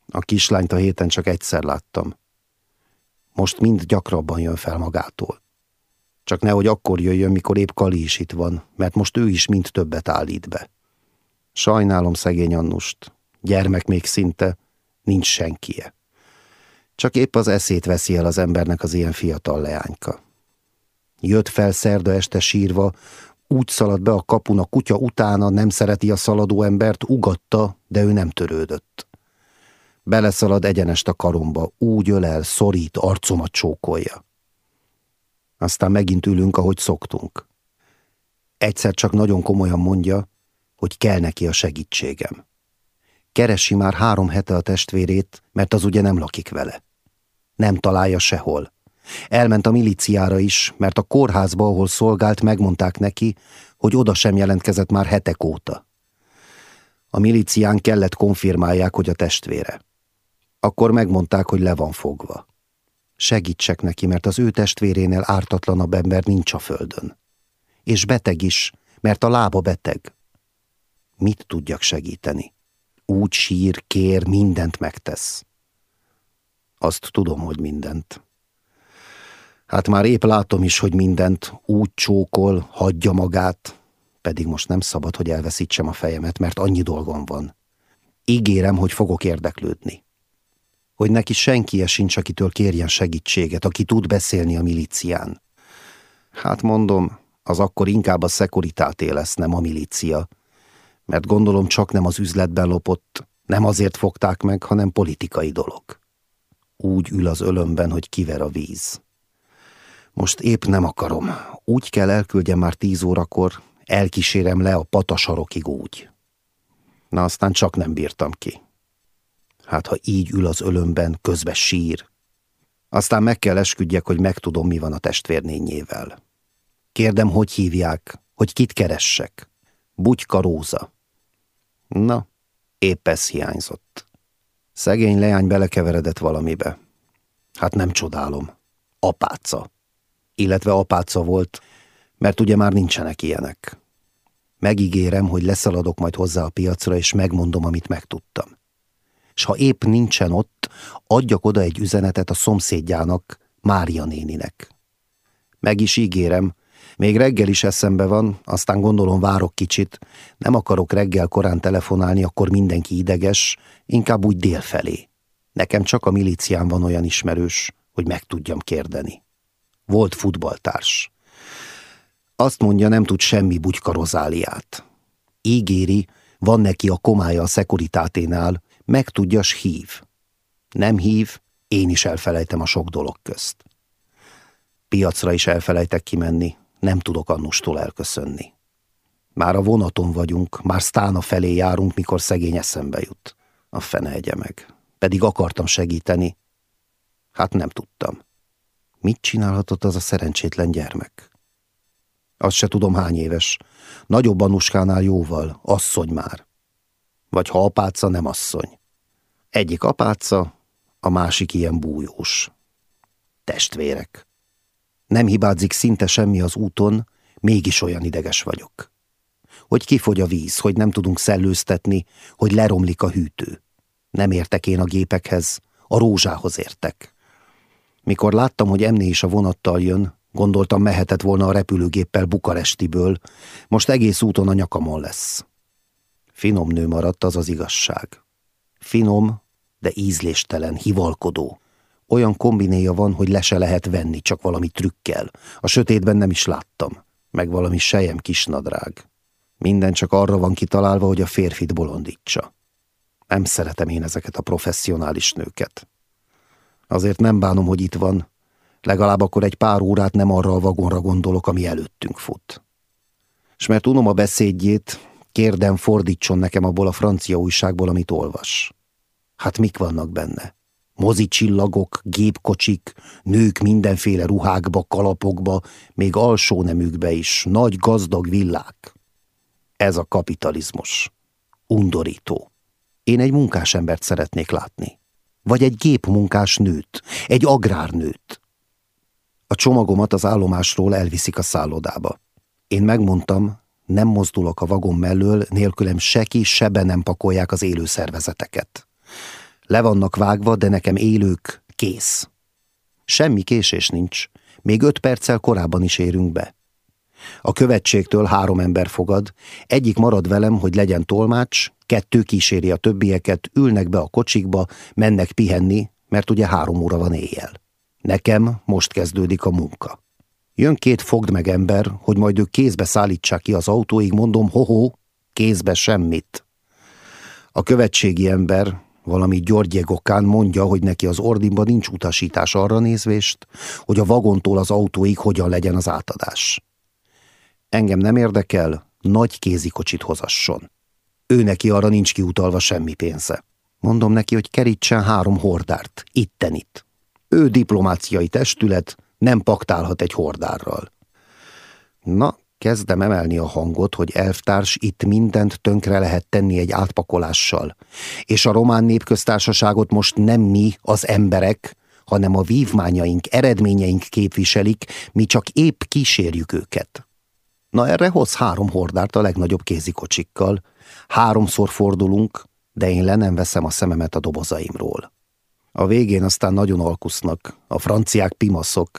A kislányt a héten csak egyszer láttam. Most mind gyakrabban jön fel magától. Csak nehogy akkor jöjjön, mikor épp Kali is itt van, mert most ő is mind többet állít be. Sajnálom szegény Annust. Gyermek még szinte, nincs senkie. Csak épp az eszét veszi el az embernek az ilyen fiatal leányka. Jött fel szerda este sírva, úgy szaladt be a kapun a kutya utána, nem szereti a szaladó embert, ugatta, de ő nem törődött. Beleszalad egyenest a karomba, úgy ölel, szorít, arcomat csókolja. Aztán megint ülünk, ahogy szoktunk. Egyszer csak nagyon komolyan mondja, hogy kell neki a segítségem. Keresi már három hete a testvérét, mert az ugye nem lakik vele. Nem találja sehol. Elment a miliciára is, mert a kórházba, ahol szolgált, megmondták neki, hogy oda sem jelentkezett már hetek óta. A milicián kellett konfirmálják, hogy a testvére. Akkor megmondták, hogy le van fogva. Segítsek neki, mert az ő testvérénél ártatlanabb ember nincs a földön. És beteg is, mert a lába beteg. Mit tudjak segíteni? Úgy sír, kér, mindent megtesz. Azt tudom, hogy mindent. Hát már épp látom is, hogy mindent úgy csókol, hagyja magát, pedig most nem szabad, hogy elveszítsem a fejemet, mert annyi dolgom van. Ígérem, hogy fogok érdeklődni hogy neki senki sincs, akitől kérjen segítséget, aki tud beszélni a milícián. Hát mondom, az akkor inkább a szekuritáté lesz, nem a milícia. Mert gondolom csak nem az üzletben lopott, nem azért fogták meg, hanem politikai dolog. Úgy ül az ölömben, hogy kiver a víz. Most épp nem akarom. Úgy kell elküldjem már tíz órakor, elkísérem le a patasarokig úgy. Na aztán csak nem bírtam ki. Hát ha így ül az ölömben, közbe sír. Aztán meg kell esküdjek, hogy megtudom, mi van a testvérnényével. Kérdem, hogy hívják, hogy kit keressek. Bugyka Róza. Na, épp ez hiányzott. Szegény leány belekeveredett valamibe. Hát nem csodálom. Apáca. Illetve apáca volt, mert ugye már nincsenek ilyenek. Megígérem, hogy leszaladok majd hozzá a piacra, és megmondom, amit megtudtam s ha épp nincsen ott, adjak oda egy üzenetet a szomszédjának, Mária néninek. Meg is ígérem, még reggel is eszembe van, aztán gondolom várok kicsit, nem akarok reggel korán telefonálni, akkor mindenki ideges, inkább úgy délfelé. Nekem csak a milícián van olyan ismerős, hogy meg tudjam kérdeni. Volt futballtárs. Azt mondja, nem tud semmi bugyka Rozáliát. Ígéri, van neki a komája a szekuritáténál, megtudja, s hív. Nem hív, én is elfelejtem a sok dolog közt. Piacra is elfelejtek kimenni, nem tudok annustól elköszönni. Már a vonaton vagyunk, már Sztána felé járunk, mikor szegény eszembe jut. A fene egye meg. Pedig akartam segíteni. Hát nem tudtam. Mit csinálhatott az a szerencsétlen gyermek? Azt se tudom hány éves. Nagyobb Anuskánál jóval, asszony már. Vagy ha apáca, nem asszony. Egyik apáca, a másik ilyen bújós. Testvérek. Nem hibázik szinte semmi az úton, mégis olyan ideges vagyok. Hogy kifogy a víz, hogy nem tudunk szellőztetni, hogy leromlik a hűtő. Nem értek én a gépekhez, a rózsához értek. Mikor láttam, hogy Emné is a vonattal jön, gondoltam mehetett volna a repülőgéppel Bukarestiből, most egész úton a nyakamon lesz. Finom nő maradt, az az igazság. Finom, de ízléstelen, hivalkodó. Olyan kombinéja van, hogy le se lehet venni, csak valami trükkel. A sötétben nem is láttam. Meg valami sejem kis nadrág. Minden csak arra van kitalálva, hogy a férfit bolondítsa. Nem szeretem én ezeket a professzionális nőket. Azért nem bánom, hogy itt van. Legalább akkor egy pár órát nem arra a vagonra gondolok, ami előttünk fut. És mert unom a beszédjét, kérdem, fordítson nekem abból a francia újságból, amit olvas. Hát mik vannak benne? Mozicsillagok, gépkocsik, nők mindenféle ruhákba, kalapokba, még alsó nemükbe is, nagy gazdag villák. Ez a kapitalizmus. Undorító. Én egy munkásembert szeretnék látni. Vagy egy gépmunkás nőt, egy agrárnőt. A csomagomat az állomásról elviszik a szállodába. Én megmondtam, nem mozdulok a vagon mellől, nélkülem se ki, se be nem pakolják az élő szervezeteket. Le vannak vágva, de nekem élők kész. Semmi késés nincs. Még öt perccel korábban is érünk be. A követségtől három ember fogad, egyik marad velem, hogy legyen tolmács, kettő kíséri a többieket, ülnek be a kocsikba, mennek pihenni, mert ugye három óra van éjjel. Nekem most kezdődik a munka. Jön két fogd meg ember, hogy majd ők kézbe szállítsák ki az autóig, mondom, hoho, kézbe semmit. A követségi ember, valami Györgyegokán mondja, hogy neki az ordinban nincs utasítás arra nézvést, hogy a vagontól az autóig hogyan legyen az átadás. Engem nem érdekel, nagy kézikocsit hozasson. Ő neki arra nincs kiutalva semmi pénze. Mondom neki, hogy kerítsen három hordárt, itten itt. Ő diplomáciai testület, nem paktálhat egy hordárral. Na, kezdem emelni a hangot, hogy elvtárs itt mindent tönkre lehet tenni egy átpakolással, és a román népköztársaságot most nem mi, az emberek, hanem a vívmányaink, eredményeink képviselik, mi csak épp kísérjük őket. Na erre hoz három hordárt a legnagyobb kézikocsikkal. Háromszor fordulunk, de én le nem veszem a szememet a dobozaimról. A végén aztán nagyon alkusznak, a franciák pimaszok,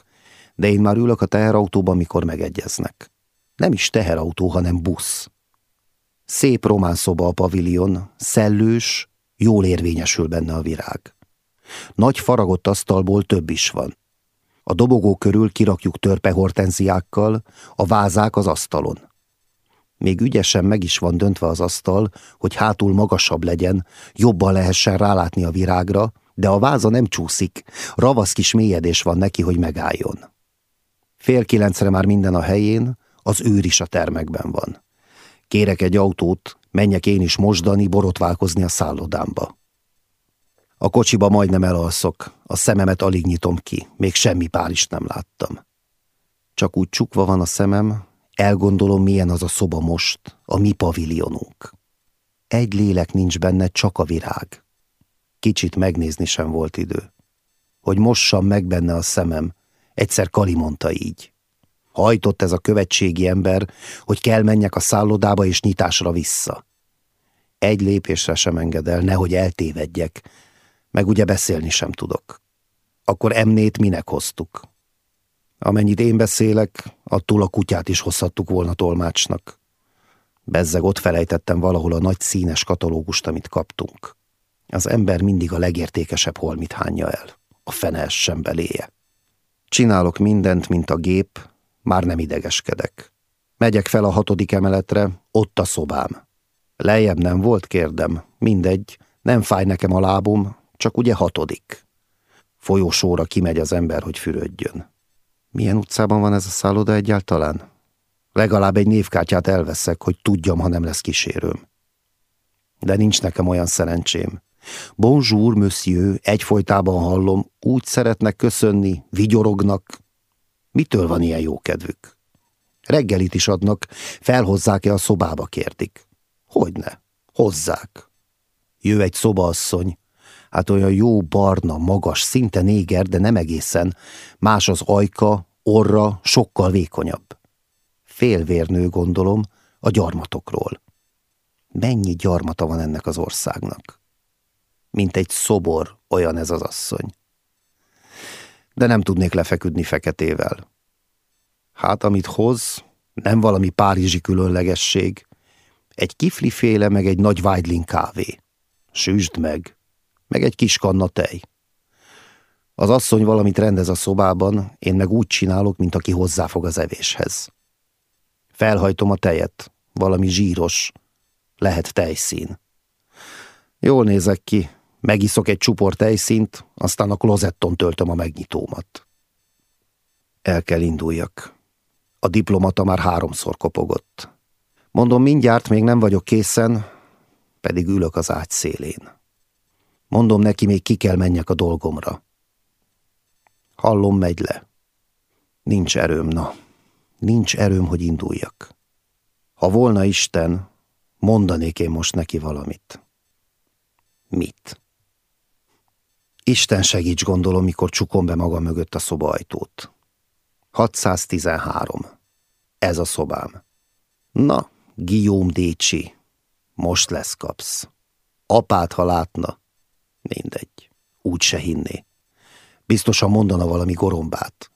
de én már ülök a teherautóban, mikor megegyeznek. Nem is teherautó, hanem busz. Szép román szoba a pavilion, szellős, jól érvényesül benne a virág. Nagy faragott asztalból több is van. A dobogó körül kirakjuk törpe hortenziákkal, a vázák az asztalon. Még ügyesen meg is van döntve az asztal, hogy hátul magasabb legyen, jobban lehessen rálátni a virágra, de a váza nem csúszik, ravasz kis mélyedés van neki, hogy megálljon. Fél kilencre már minden a helyén, az őr is a termekben van. Kérek egy autót, menjek én is mosdani, borotválkozni a szállodámba. A kocsiba majdnem elalszok, a szememet alig nyitom ki, még semmi pálist nem láttam. Csak úgy csukva van a szemem, elgondolom, milyen az a szoba most, a mi pavilionunk. Egy lélek nincs benne, csak a virág. Kicsit megnézni sem volt idő. Hogy mossam meg benne a szemem, egyszer Kali mondta így. Hajtott ez a követségi ember, hogy kell menjek a szállodába és nyitásra vissza. Egy lépésre sem enged el, nehogy eltévedjek, meg ugye beszélni sem tudok. Akkor emnét minek hoztuk? Amennyit én beszélek, attól a kutyát is hozhattuk volna tolmácsnak. Bezzeg ott felejtettem valahol a nagy színes katalógust, amit kaptunk. Az ember mindig a legértékesebb holmit hányja el. A fene sem beléje. Csinálok mindent, mint a gép, már nem idegeskedek. Megyek fel a hatodik emeletre, ott a szobám. Lejjebb nem volt, kérdem. Mindegy, nem fáj nekem a lábum, csak ugye hatodik. Folyosóra kimegy az ember, hogy fürödjön. Milyen utcában van ez a szálloda egyáltalán? Legalább egy névkártyát elveszek, hogy tudjam, ha nem lesz kísérőm. De nincs nekem olyan szerencsém. Bonjour, monsieur, egyfolytában hallom, úgy szeretnek köszönni, vigyorognak. Mitől van ilyen jó kedvük? Reggelit is adnak, felhozzák-e a szobába kérdik. Hogyne, hozzák. Jö egy szobaasszony, hát olyan jó barna, magas, szinte néger, de nem egészen, más az ajka, orra, sokkal vékonyabb. Félvérnő gondolom a gyarmatokról. Mennyi gyarmata van ennek az országnak? Mint egy szobor, olyan ez az asszony. De nem tudnék lefeküdni feketével. Hát, amit hoz, nem valami párizsi különlegesség, egy kifliféle, meg egy nagy Weidling kávé. Süsd meg, meg egy kis kanna tej. Az asszony valamit rendez a szobában, én meg úgy csinálok, mint aki hozzáfog az evéshez. Felhajtom a tejet, valami zsíros, lehet tejszín. Jól nézek ki, megiszok egy csupor tejszínt, aztán a klozetton töltöm a megnyitómat. El kell induljak. A diplomata már háromszor kopogott. Mondom, mindjárt még nem vagyok készen, pedig ülök az ágy szélén. Mondom neki, még ki kell menjek a dolgomra. Hallom, megy le. Nincs erőm, na. Nincs erőm, hogy induljak. Ha volna Isten, mondanék én most neki valamit. Mit? Isten segíts, gondolom, mikor csukom be maga mögött a szobaajtót. 613. Ez a szobám. Na, Guillaume Décsi, most lesz kapsz. Apát, ha látna, mindegy, úgy se hinné. Biztosan mondana valami gorombát.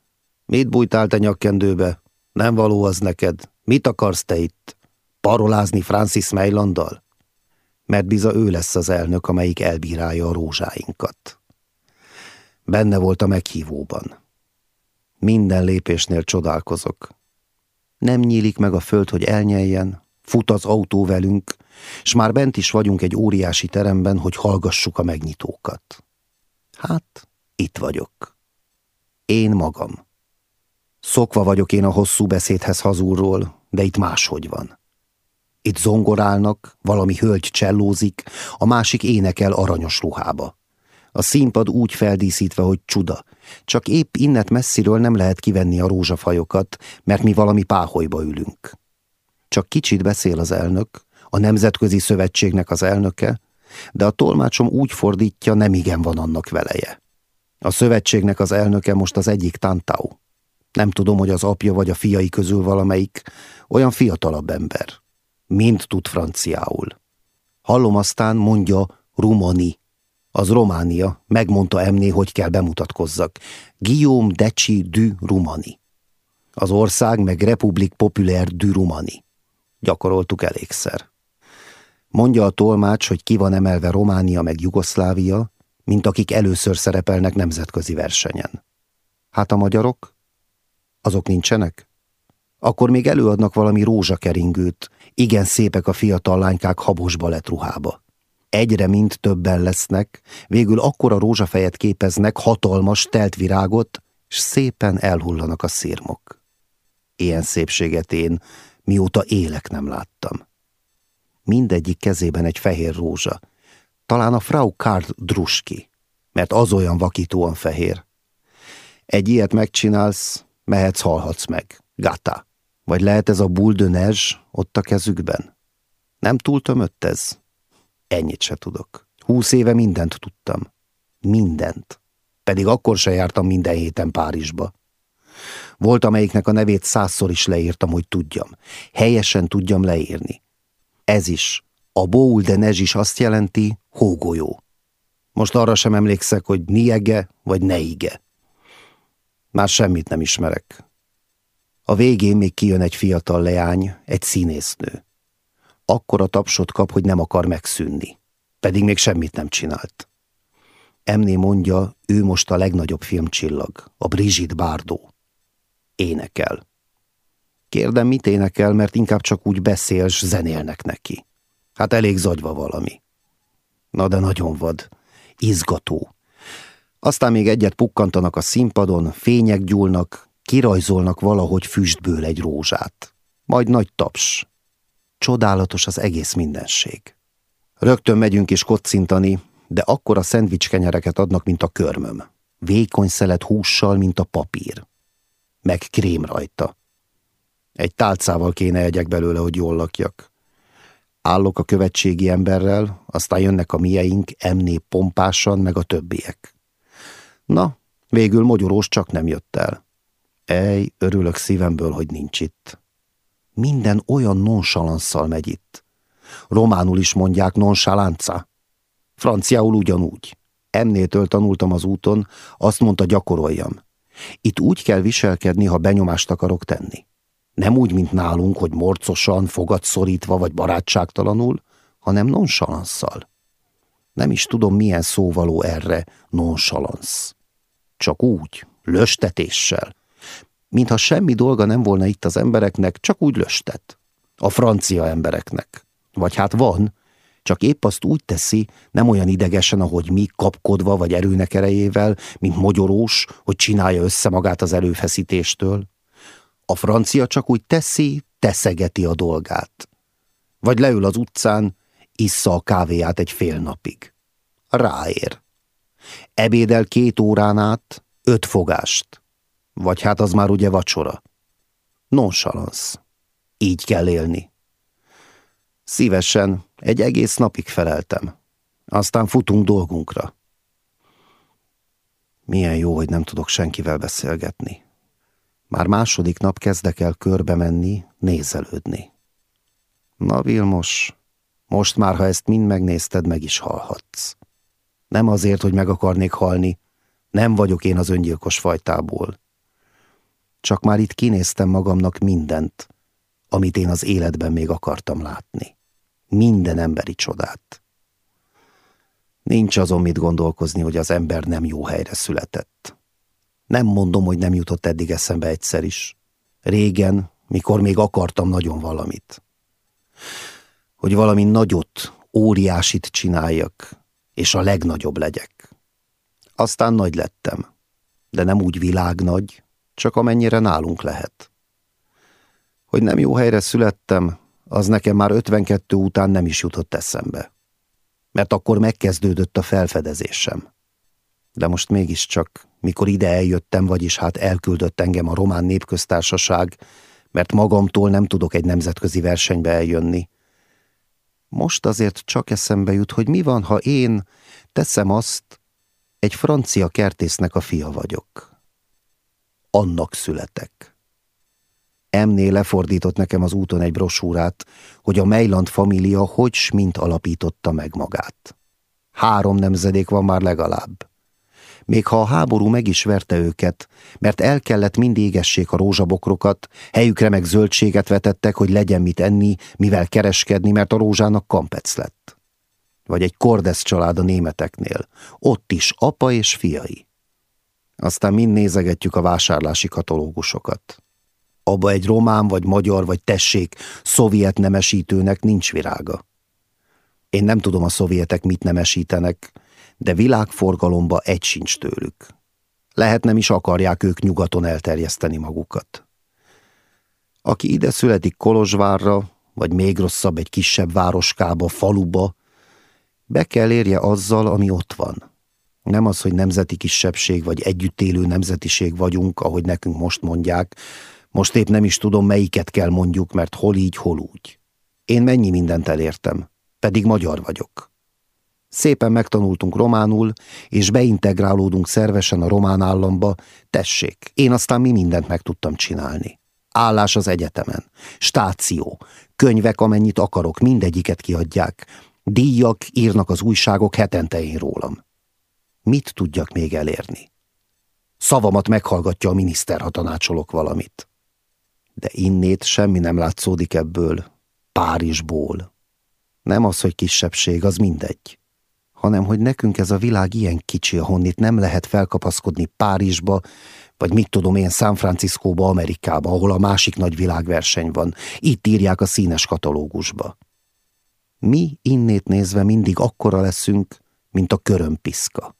Mit bújtál te nyakkendőbe? Nem való az neked? Mit akarsz te itt? Parolázni Francis Mejlanddal? Mert biza ő lesz az elnök, amelyik elbírálja a rózsáinkat. Benne volt a meghívóban. Minden lépésnél csodálkozok. Nem nyílik meg a föld, hogy elnyeljen, fut az autó velünk, s már bent is vagyunk egy óriási teremben, hogy hallgassuk a megnyitókat. Hát, itt vagyok. Én magam. Szokva vagyok én a hosszú beszédhez hazulról, de itt máshogy van. Itt zongorálnak, valami hölgy csellózik, a másik énekel aranyos ruhába. A színpad úgy feldíszítve, hogy csuda. Csak épp innet messziről nem lehet kivenni a rózsafajokat, mert mi valami páholyba ülünk. Csak kicsit beszél az elnök, a Nemzetközi Szövetségnek az elnöke, de a tolmácsom úgy fordítja, nem igen van annak veleje. A szövetségnek az elnöke most az egyik Tantau. Nem tudom, hogy az apja vagy a fiai közül valamelyik, olyan fiatalabb ember. Mind tud franciául. Hallom aztán, mondja Rumani. Az Románia, megmondta emné, hogy kell bemutatkozzak. Guillaume Deci du Rumani. Az ország meg Republik Populaire du Rumani. Gyakoroltuk elégszer. Mondja a tolmács, hogy ki van emelve Románia meg Jugoszlávia, mint akik először szerepelnek nemzetközi versenyen. Hát a magyarok? Azok nincsenek? Akkor még előadnak valami rózsakeringőt, igen szépek a fiatal lánykák habos balettruhába. Egyre mind többen lesznek, végül akkora rózsafejet képeznek, hatalmas, telt virágot, s szépen elhullanak a szírmok. Ilyen szépséget én mióta élek nem láttam. Mindegyik kezében egy fehér rózsa. Talán a Frau Kard Druski, mert az olyan vakítóan fehér. Egy ilyet megcsinálsz, mehetsz, halhatsz meg. Gata. Vagy lehet ez a bull ott a kezükben? Nem túl tömött ez? Ennyit se tudok. Húsz éve mindent tudtam. Mindent. Pedig akkor se jártam minden héten Párizsba. Volt, amelyiknek a nevét százszor is leírtam, hogy tudjam. Helyesen tudjam leírni. Ez is. A Boul de Nezs is azt jelenti, hógolyó. Most arra sem emlékszek, hogy niege vagy neige. Már semmit nem ismerek. A végén még kijön egy fiatal leány, egy színésznő. Akkor a tapsot kap, hogy nem akar megszűnni. Pedig még semmit nem csinált. Emné mondja, ő most a legnagyobb filmcsillag, a Brigitte Bardot. Énekel. Kérdem, mit énekel, mert inkább csak úgy beszél, s zenélnek neki. Hát elég zagyva valami. Na de nagyon vad. Izgató. Aztán még egyet pukkantanak a színpadon, fények gyúlnak, kirajzolnak valahogy füstből egy rózsát. Majd nagy taps. Csodálatos az egész mindenség. Rögtön megyünk is kocintani, de akkor a szendvicskenyereket adnak, mint a körmöm. Vékony szelet hússal, mint a papír meg krém rajta. Egy tálcával kéne egyek belőle, hogy jól lakjak. Állok a követségi emberrel, aztán jönnek a mieink, emné pompásan, meg a többiek. Na, végül mogyorós csak nem jött el. Ej, örülök szívemből, hogy nincs itt. Minden olyan nonsalanszal megy itt. Románul is mondják nonsalánca. Franciául ugyanúgy. Ennétől tanultam az úton, azt mondta gyakoroljam. Itt úgy kell viselkedni, ha benyomást akarok tenni. Nem úgy, mint nálunk, hogy morcosan, fogatszorítva vagy barátságtalanul, hanem nonsalanszal. Nem is tudom, milyen szóvaló erre nonsalansz. Csak úgy, löstetéssel. Mintha semmi dolga nem volna itt az embereknek, csak úgy löstet. A francia embereknek. Vagy hát van, csak épp azt úgy teszi, nem olyan idegesen, ahogy mi, kapkodva vagy erőnek erejével, mint mogyorós, hogy csinálja össze magát az előfeszítéstől. A francia csak úgy teszi, teszegeti a dolgát. Vagy leül az utcán, issza a kávéját egy fél napig. Ráér. Ebédel két órán át, öt fogást. Vagy hát az már ugye vacsora. Nonchalansz. Így kell élni. Szívesen, egy egész napig feleltem. Aztán futunk dolgunkra. Milyen jó, hogy nem tudok senkivel beszélgetni. Már második nap kezdek el körbe menni, nézelődni. Na Vilmos, most már, ha ezt mind megnézted, meg is halhatsz. Nem azért, hogy meg akarnék halni, nem vagyok én az öngyilkos fajtából. Csak már itt kinéztem magamnak mindent, amit én az életben még akartam látni. Minden emberi csodát. Nincs azon mit gondolkozni, hogy az ember nem jó helyre született. Nem mondom, hogy nem jutott eddig eszembe egyszer is. Régen, mikor még akartam nagyon valamit. Hogy valami nagyot, óriásit csináljak, és a legnagyobb legyek. Aztán nagy lettem, de nem úgy világnagy, csak amennyire nálunk lehet. Hogy nem jó helyre születtem, az nekem már 52 után nem is jutott eszembe. Mert akkor megkezdődött a felfedezésem. De most mégiscsak, mikor ide eljöttem, vagyis hát elküldött engem a Román Népköztársaság, mert magamtól nem tudok egy nemzetközi versenybe eljönni. Most azért csak eszembe jut, hogy mi van, ha én teszem azt, egy francia kertésznek a fia vagyok. Annak születek. Emné lefordított nekem az úton egy brosúrát, hogy a Mejland família hogy mint alapította meg magát. Három nemzedék van már legalább. Még ha a háború meg is verte őket, mert el kellett mind égessék a rózsabokrokat, helyükre meg zöldséget vetettek, hogy legyen mit enni, mivel kereskedni, mert a rózsának kampec lett. Vagy egy kordesz család a németeknél, ott is apa és fiai. Aztán mind nézegetjük a vásárlási katalógusokat. Abba egy román, vagy magyar, vagy tessék, szovjet nemesítőnek nincs virága. Én nem tudom a szovjetek mit nemesítenek, de világforgalomba egy sincs tőlük. Lehet nem is akarják ők nyugaton elterjeszteni magukat. Aki ide születik Kolozsvárra, vagy még rosszabb egy kisebb városkába, faluba, be kell érje azzal, ami ott van. Nem az, hogy nemzeti kisebbség vagy együtt élő nemzetiség vagyunk, ahogy nekünk most mondják, most épp nem is tudom, melyiket kell mondjuk, mert hol így, hol úgy. Én mennyi mindent elértem, pedig magyar vagyok. Szépen megtanultunk románul, és beintegrálódunk szervesen a román államba, tessék, én aztán mi mindent meg tudtam csinálni. Állás az egyetemen, stáció, könyvek, amennyit akarok, mindegyiket kiadják, díjak írnak az újságok hetente én rólam. Mit tudjak még elérni? Szavamat meghallgatja a miniszter, ha tanácsolok valamit de innét semmi nem látszódik ebből, Párizsból. Nem az, hogy kisebbség, az mindegy, hanem hogy nekünk ez a világ ilyen kicsi, ahonnit nem lehet felkapaszkodni Párizsba, vagy mit tudom én, San Franciscóba, Amerikába, ahol a másik nagy világverseny van. Itt írják a színes katalógusba. Mi innét nézve mindig akkora leszünk, mint a körömpiszka.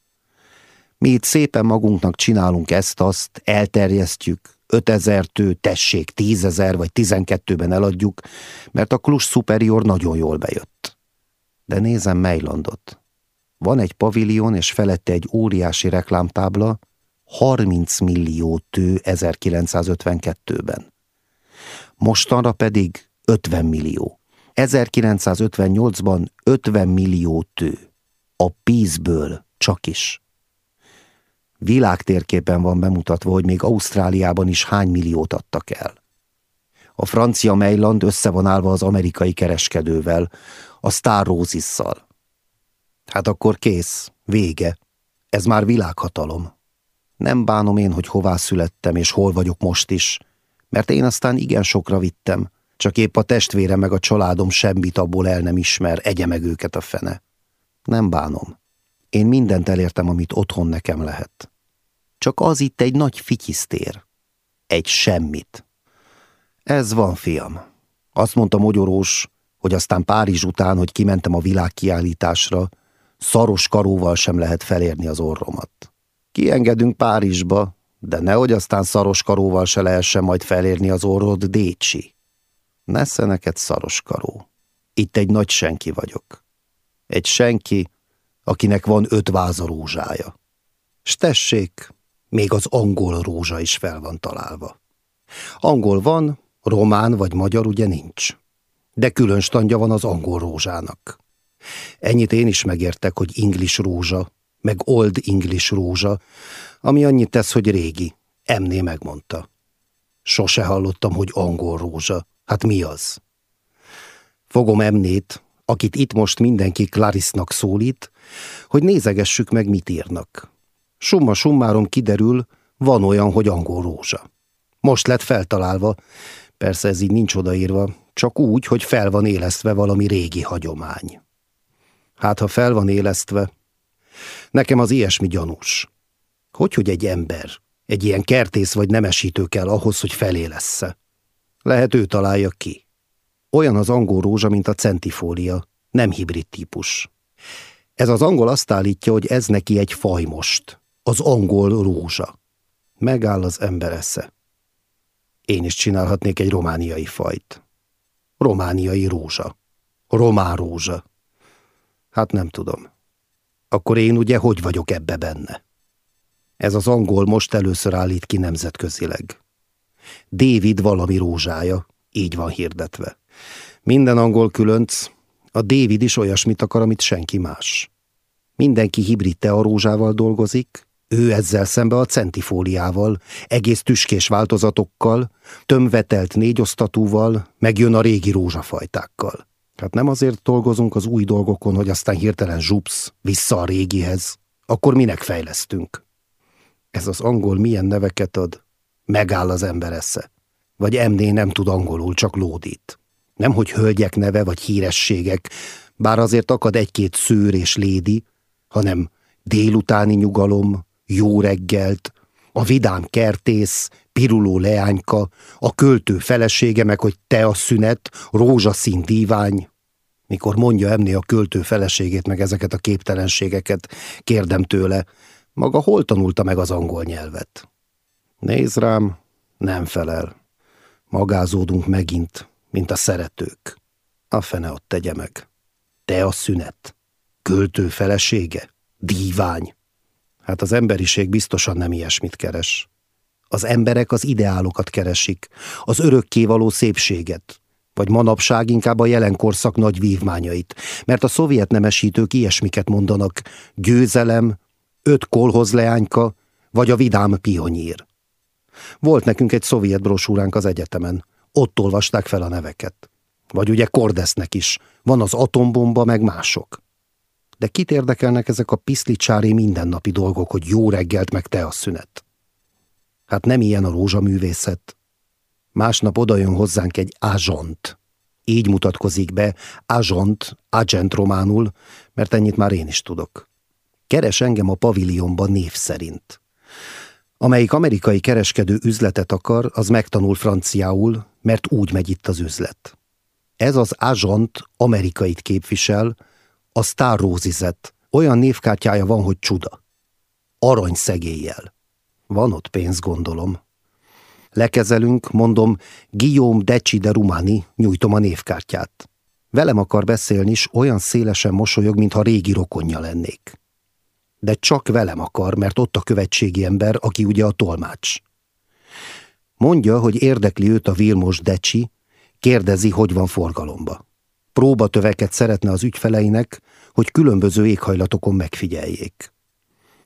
Mi itt szépen magunknak csinálunk ezt-azt, elterjesztjük, 5000-től tessék 10.000 vagy 12-ben eladjuk, mert a Klus Superior nagyon jól bejött. De nézem Mejlandot. Van egy paviljon és felette egy óriási reklámtábla, 30 millió tő 1952-ben. Mostanra pedig 50 millió. 1958-ban 50 millió tő. A pízből csak is. Világtérképen van bemutatva, hogy még Ausztráliában is hány milliót adtak el. A francia Mejland össze van állva az amerikai kereskedővel, a Star Rosisszal. Hát akkor kész, vége. Ez már világhatalom. Nem bánom én, hogy hová születtem, és hol vagyok most is, mert én aztán igen sokra vittem, csak épp a testvére meg a családom semmit abból el nem ismer, egye meg őket a fene. Nem bánom. Én mindent elértem, amit otthon nekem lehet. Csak az itt egy nagy fityisztér. Egy semmit. Ez van, fiam. Azt mondta Mogyorós, hogy aztán Párizs után, hogy kimentem a világkiállításra, szaros karóval sem lehet felérni az orromat. Kiengedünk Párizsba, de nehogy aztán szaros karóval se lehessen majd felérni az orrod, Décsi. Nesze neked szaros karó. Itt egy nagy senki vagyok. Egy senki, akinek van öt váza rózsája. S tessék, még az angol rózsa is fel van találva. Angol van, román vagy magyar ugye nincs. De külön standja van az angol rózsának. Ennyit én is megértek, hogy English rózsa, meg Old English rózsa, ami annyit tesz, hogy régi. Emné megmondta. Sose hallottam, hogy angol rózsa. Hát mi az? Fogom Emnét, akit itt most mindenki Clarisnak szólít, hogy nézegessük meg, mit írnak. Summa summárom kiderül, van olyan, hogy angol rózsa. Most lett feltalálva, persze ez így nincs odaírva, csak úgy, hogy fel van élesztve valami régi hagyomány. Hát, ha fel van élesztve, nekem az ilyesmi gyanús. Hogy, hogy egy ember, egy ilyen kertész vagy nemesítő kell ahhoz, hogy felélessze? Lehet ő találja ki. Olyan az angol rózsa, mint a centifólia, nem hibrid típus. Ez az angol azt állítja, hogy ez neki egy fajmost, az angol rózsa. Megáll az ember esze. Én is csinálhatnék egy romániai fajt. Romániai rózsa. Román rózsa. Hát nem tudom. Akkor én ugye hogy vagyok ebbe benne? Ez az angol most először állít ki nemzetközileg. David valami rózsája, így van hirdetve. Minden angol különc, a David is olyasmit akar, amit senki más. Mindenki hibrid rózsával dolgozik, ő ezzel szembe a centifóliával, egész tüskés változatokkal, tömvetelt négyosztatúval, megjön a régi rózsafajtákkal. Hát nem azért dolgozunk az új dolgokon, hogy aztán hirtelen zsupsz, vissza a régihez. Akkor minek fejlesztünk? Ez az angol milyen neveket ad? Megáll az ember esze. Vagy MD nem tud angolul, csak lódít. Nem, hogy hölgyek neve vagy hírességek, bár azért akad egy-két szőr és lédi, hanem délutáni nyugalom, jó reggelt, a vidám kertész, piruló leányka, a költő felesége, meg hogy te a szünet, rózsaszín dívány. Mikor mondja emni a költő feleségét, meg ezeket a képtelenségeket, kérdem tőle, maga hol tanulta meg az angol nyelvet? Néz rám, nem felel. Magázódunk megint, mint a szeretők. A fene ott tegye meg. Te a szünet. Költő felesége. Dívány. Hát az emberiség biztosan nem ilyesmit keres. Az emberek az ideálokat keresik, az örökkévaló szépséget, vagy manapság inkább a jelenkorszak nagy vívmányait, mert a szovjet nemesítők ilyesmiket mondanak, győzelem, öt kolhoz leányka, vagy a vidám pionyír. Volt nekünk egy szovjet brosúránk az egyetemen, ott olvasták fel a neveket. Vagy ugye Kordesznek is, van az atombomba, meg mások. De kit érdekelnek ezek a piszlicsári mindennapi dolgok, hogy jó reggelt meg te a szünet? Hát nem ilyen a rózsaművészet. Másnap odajön hozzánk egy ázsont. Így mutatkozik be, ázsont, agent románul, mert ennyit már én is tudok. Keres engem a pavilionban név szerint. Amelyik amerikai kereskedő üzletet akar, az megtanul franciául, mert úgy megy itt az üzlet. Ez az ázsont amerikait képvisel, a Star Rosizet. Olyan névkártyája van, hogy csuda. Arany szegéllyel. Van ott pénz, gondolom. Lekezelünk, mondom, Guillaume Deci de Rumani, nyújtom a névkártyát. Velem akar beszélni, és olyan szélesen mosolyog, mintha régi rokonja lennék. De csak velem akar, mert ott a követségi ember, aki ugye a tolmács. Mondja, hogy érdekli őt a Vilmos Decsi, kérdezi, hogy van forgalomba. Próbatöveket szeretne az ügyfeleinek, hogy különböző éghajlatokon megfigyeljék.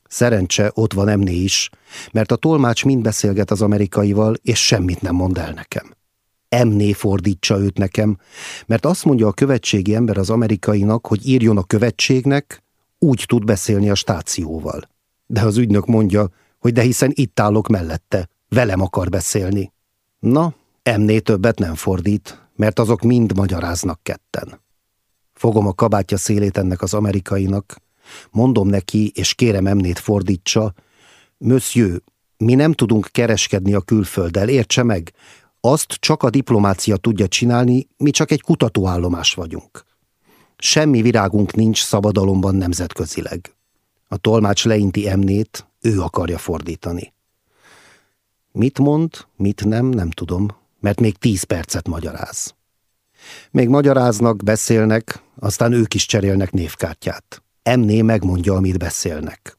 Szerencse ott van Emné is, mert a tolmács mind beszélget az amerikaival, és semmit nem mond el nekem. Emné fordítsa őt nekem, mert azt mondja a követségi ember az amerikainak, hogy írjon a követségnek, úgy tud beszélni a stációval. De az ügynök mondja, hogy de hiszen itt állok mellette, velem akar beszélni. Na, Emné többet nem fordít, mert azok mind magyaráznak ketten. Fogom a kabátja szélét ennek az amerikainak, mondom neki, és kérem Emnét fordítsa, Monsieur, mi nem tudunk kereskedni a külfölddel, értse meg, azt csak a diplomácia tudja csinálni, mi csak egy kutatóállomás vagyunk. Semmi virágunk nincs szabadalomban nemzetközileg. A tolmács leinti Emnét, ő akarja fordítani. Mit mond, mit nem, nem tudom, mert még tíz percet magyaráz. Még magyaráznak, beszélnek, aztán ők is cserélnek névkártyát. Emné megmondja, amit beszélnek.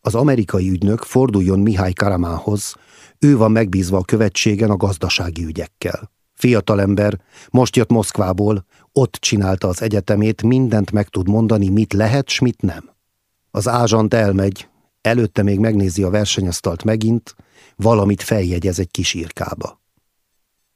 Az amerikai ügynök forduljon Mihály Karamához, ő van megbízva a követségen a gazdasági ügyekkel. Fiatalember, most jött Moszkvából, ott csinálta az egyetemét, mindent meg tud mondani, mit lehet, s mit nem. Az ázsant elmegy, előtte még megnézi a versenyasztalt megint, valamit feljegyez egy kis írkába.